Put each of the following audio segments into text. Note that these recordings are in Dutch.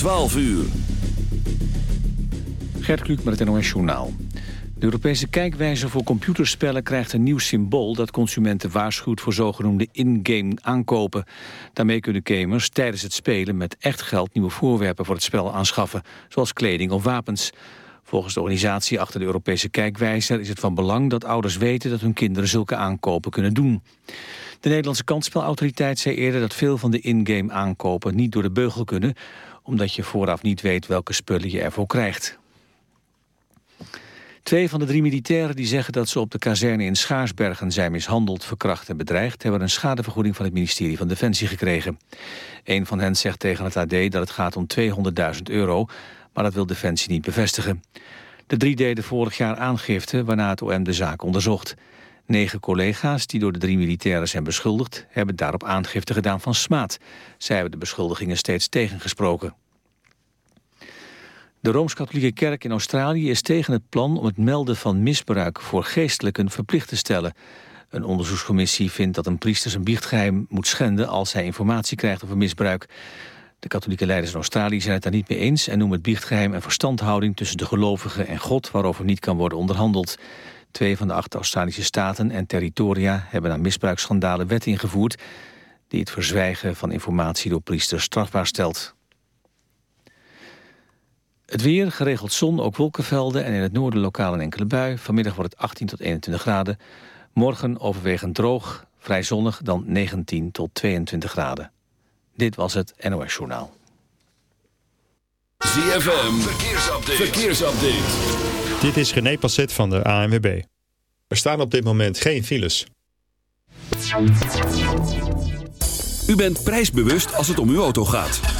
12 uur. Gert Kluk met het NOS Journaal. De Europese kijkwijzer voor computerspellen krijgt een nieuw symbool... dat consumenten waarschuwt voor zogenoemde in-game aankopen. Daarmee kunnen gamers tijdens het spelen met echt geld... nieuwe voorwerpen voor het spel aanschaffen, zoals kleding of wapens. Volgens de organisatie achter de Europese kijkwijzer is het van belang dat ouders weten dat hun kinderen zulke aankopen kunnen doen. De Nederlandse kansspelautoriteit zei eerder dat veel van de in-game aankopen niet door de beugel kunnen, omdat je vooraf niet weet welke spullen je ervoor krijgt. Twee van de drie militairen die zeggen dat ze op de kazerne in Schaarsbergen zijn mishandeld, verkracht en bedreigd, hebben een schadevergoeding van het ministerie van Defensie gekregen. Een van hen zegt tegen het AD dat het gaat om 200.000 euro, maar dat wil Defensie niet bevestigen. De drie deden vorig jaar aangifte, waarna het OM de zaak onderzocht. Negen collega's die door de drie militairen zijn beschuldigd... hebben daarop aangifte gedaan van smaad. Zij hebben de beschuldigingen steeds tegengesproken. De Rooms-Katholieke Kerk in Australië is tegen het plan... om het melden van misbruik voor geestelijken verplicht te stellen. Een onderzoekscommissie vindt dat een priester zijn biechtgeheim moet schenden... als hij informatie krijgt over misbruik. De katholieke leiders in Australië zijn het daar niet mee eens... en noemen het biechtgeheim een verstandhouding tussen de gelovigen en God... waarover niet kan worden onderhandeld. Twee van de acht Australische staten en territoria... hebben aan misbruiksschandalen wet ingevoerd... die het verzwijgen van informatie door priesters strafbaar stelt. Het weer, geregeld zon, ook wolkenvelden... en in het noorden lokaal een enkele bui. Vanmiddag wordt het 18 tot 21 graden. Morgen overwegend droog, vrij zonnig, dan 19 tot 22 graden. Dit was het NOS Journaal. ZFM, verkeersupdate. verkeersupdate. Dit is René Passet van de ANWB. Er staan op dit moment geen files. U bent prijsbewust als het om uw auto gaat.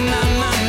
My na.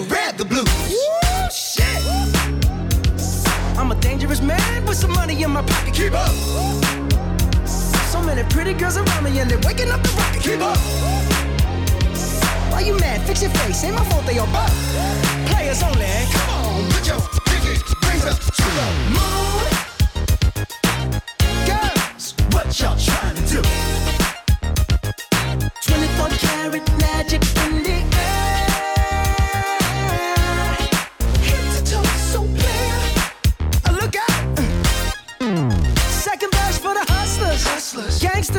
Red, the blue. Woo, shit. I'm a dangerous man with some money in my pocket. Keep up. So many pretty girls around me and they're waking up the rocket. Keep up. Why you mad? Fix your face. Ain't my fault they all buck. Players only. Come on, put your pinky rings up to the moon. Girls, what y'all trying to do?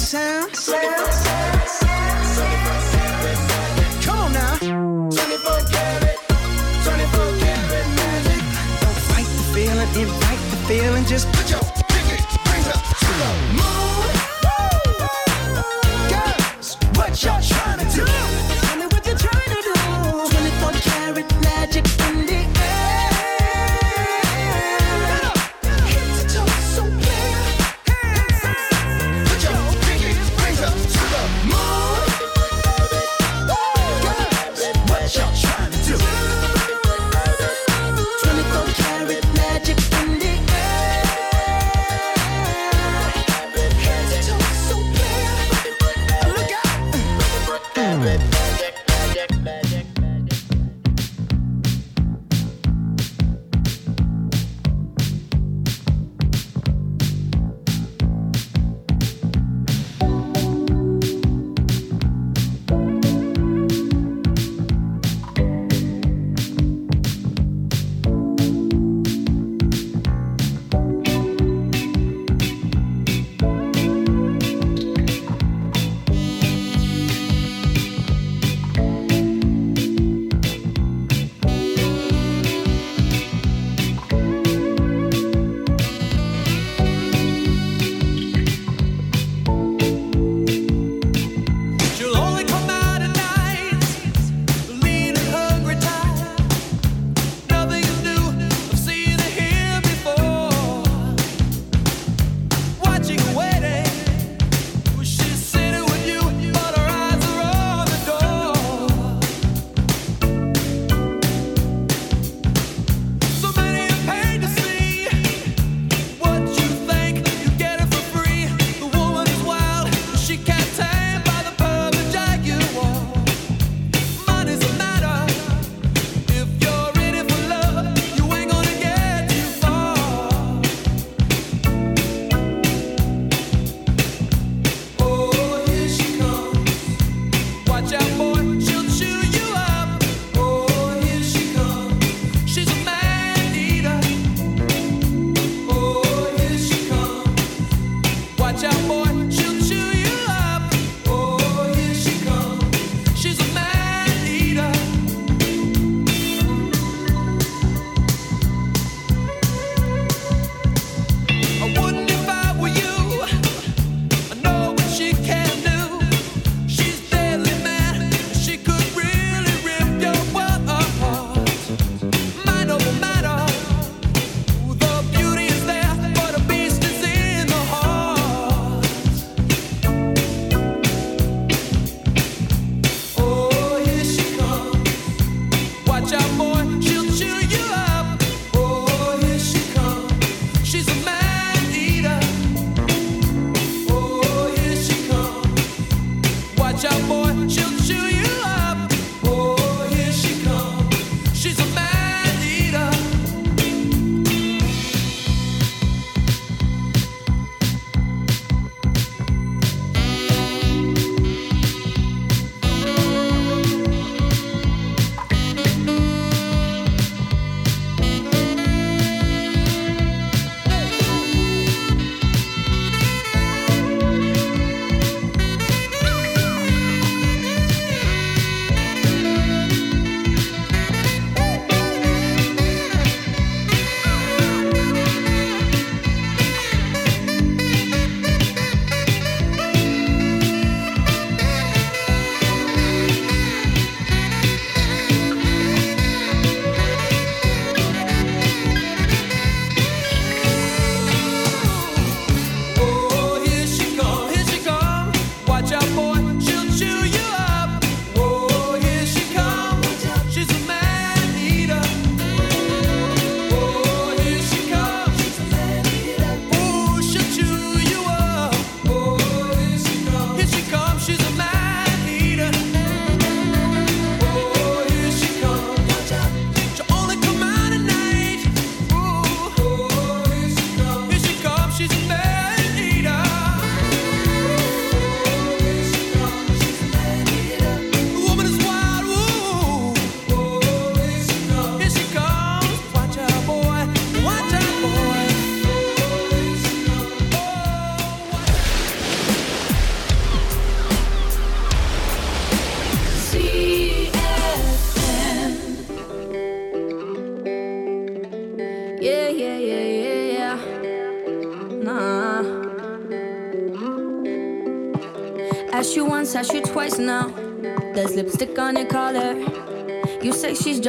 sound? Come on now. 24 karat, 24 karat magic. Don't fight the feeling, invite the feeling. Just put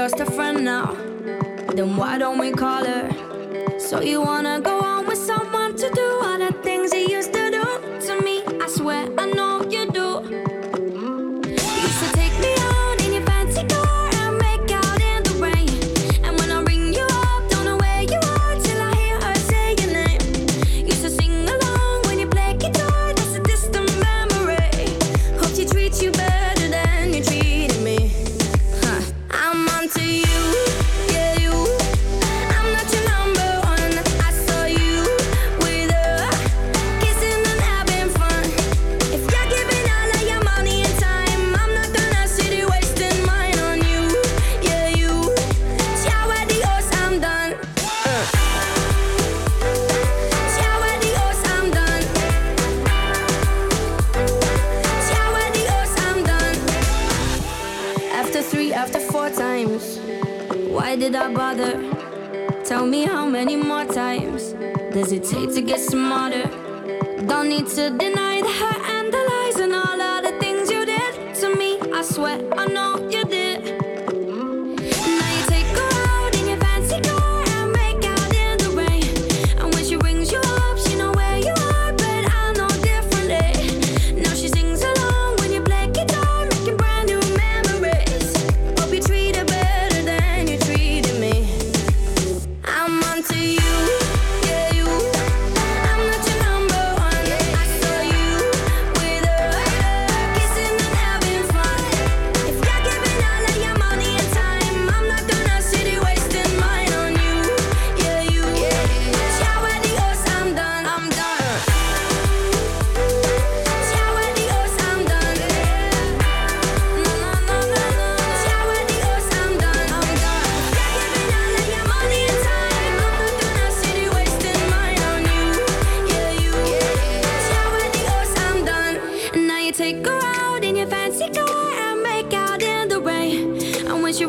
just a friend now.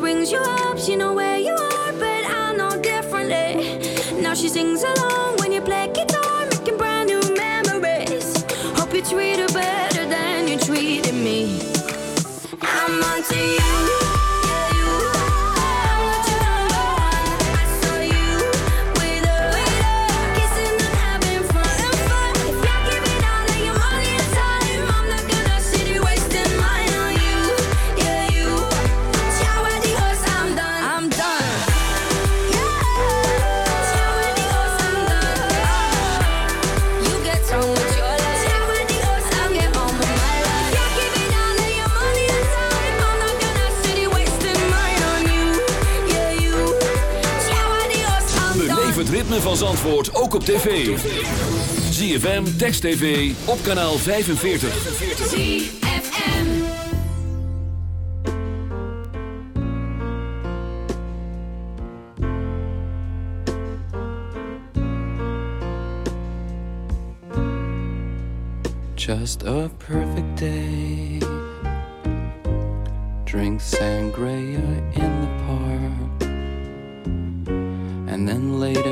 brings you up. She know where you are, but I know differently. Now she sings along. Zandvoort ook op tv. ZFM, Text TV, op kanaal 45. ZFM Just a perfect day Drink sangria in the park And then later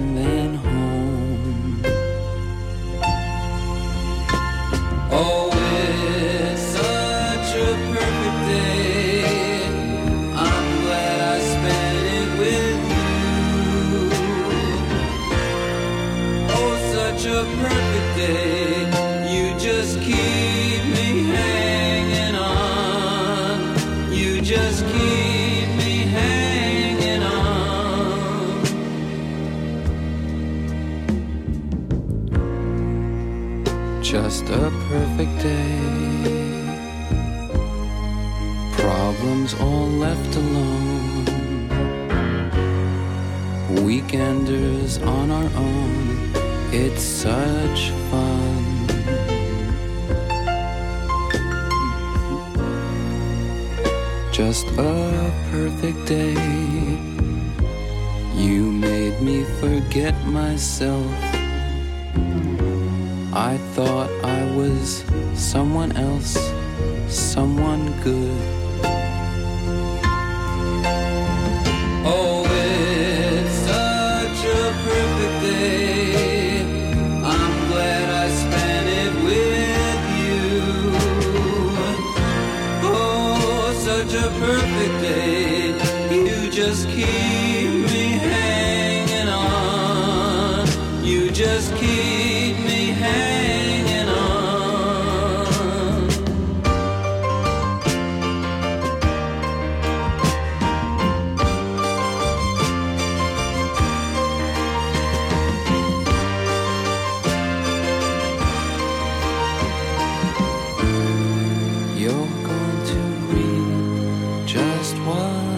just one.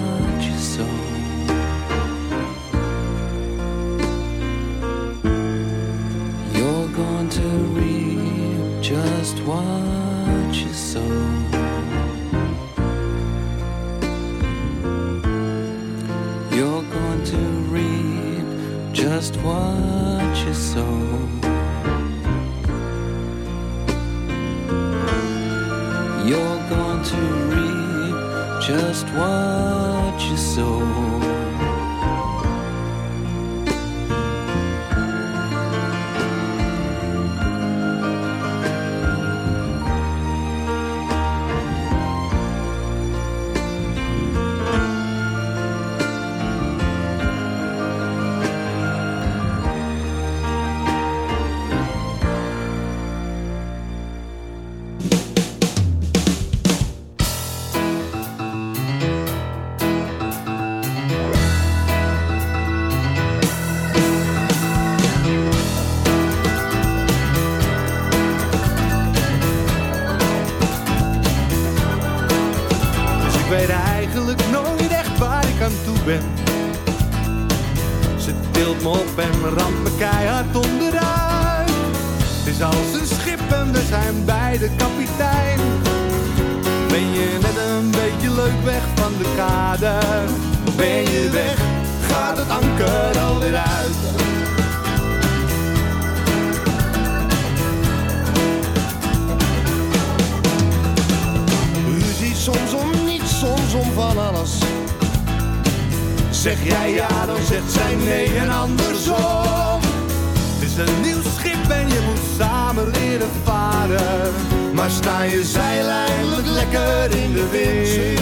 Samen leren varen. Maar sta je zeil eindelijk lekker in de wind,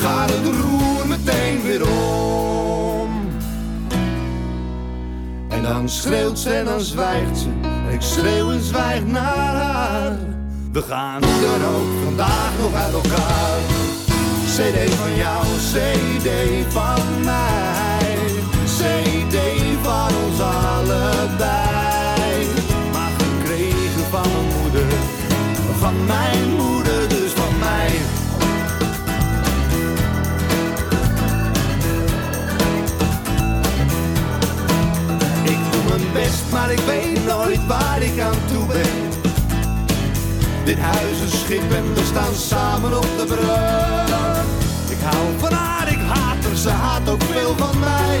gaat het roer meteen weer om. En dan schreeuwt ze en dan zwijgt ze. En ik schreeuw en zwijg naar haar. We gaan hoe dan ook vandaag nog uit elkaar. CD van jou, CD van mij. CD van ons allebei. Van mijn moeder, dus van mij. Ik doe mijn best, maar ik weet nooit waar ik aan toe ben. Dit huis is schip en we staan samen op de brug. Ik hou van haar, ik haat haar, ze haat ook veel van mij.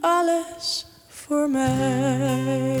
Alles voor mij.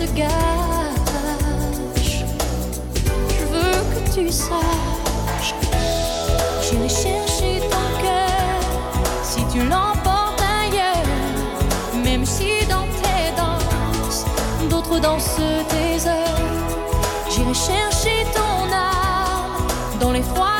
je veux que tu saches. J'irai chercher ton cœur si tu l'emportes ailleurs, même si dans tes danses, d'autres dansent tes heures. J'irai chercher ton âme dans les froids,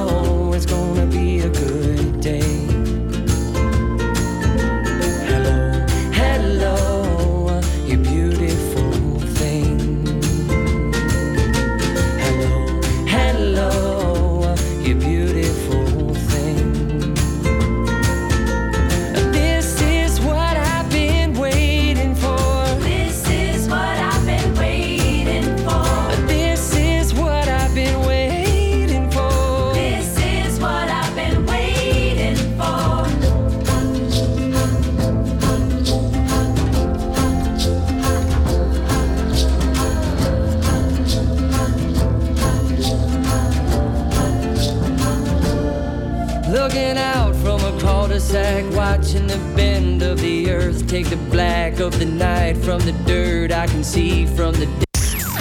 take the black of the night from the dirt I can see from the.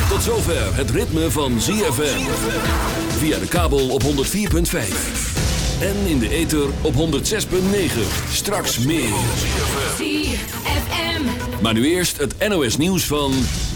Tot zover het ritme van ZFM. Via de kabel op 104.5. En in de ether op 106.9. Straks meer. ZFM. Maar nu eerst het NOS nieuws van